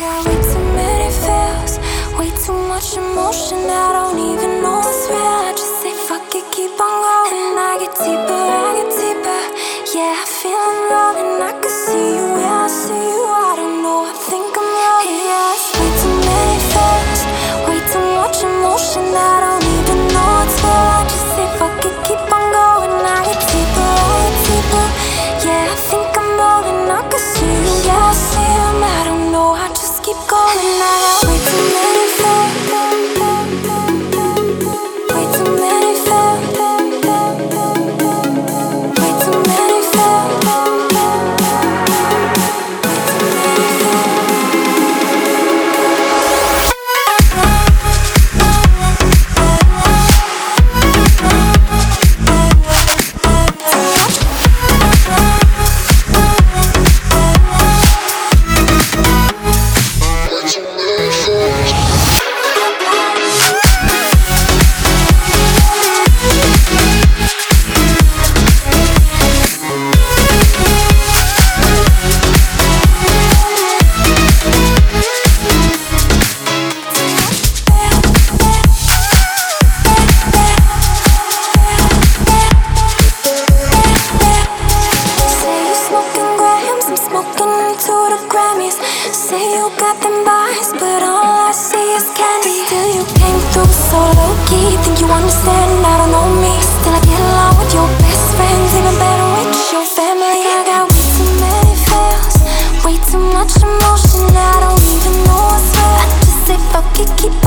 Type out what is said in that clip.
got way too many feels, way too much emotion. I don't even know what's real. I just say fuck it, keep on going. I get deeper, I get deeper. Yeah, I feel I'm rolling. I can see you, yeah, I see you. I don't know, I think I'm rolling. Yeah, it's way too many feels, way too much emotion. I don't even know what's real. I just say fuck it, keep on going. Just keep you got them bars, but all I see is candy. Still, you came through so low key. Think you understand? I don't know me. Still, I get along with your best friends, even better with your family. I got way too many feels, way too much emotion. I don't even know what's left. I just say fuck it, keep.